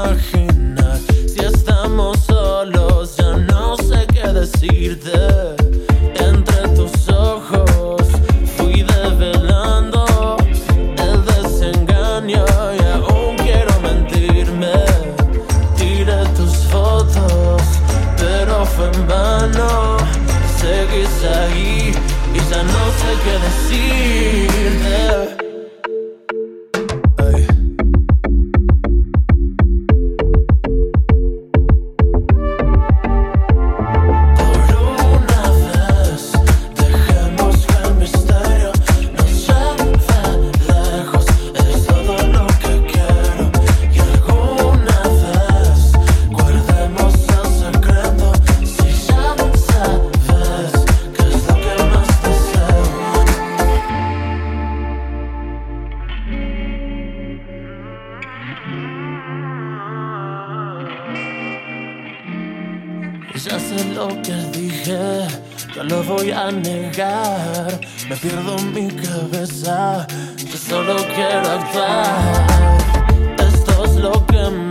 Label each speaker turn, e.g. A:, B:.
A: Si estamos solos, ya no sé qué decirte. Entre tus ojos fui develando el desengaño y aún quiero mentirme. Tiré tus fotos, pero fue en vano. Seguís ahí y ya no sé qué decirte. Ya sé lo que dije, no lo voy a negar. Me pierdo mi cabeza, yo solo quiero actuar. Esto es lo que me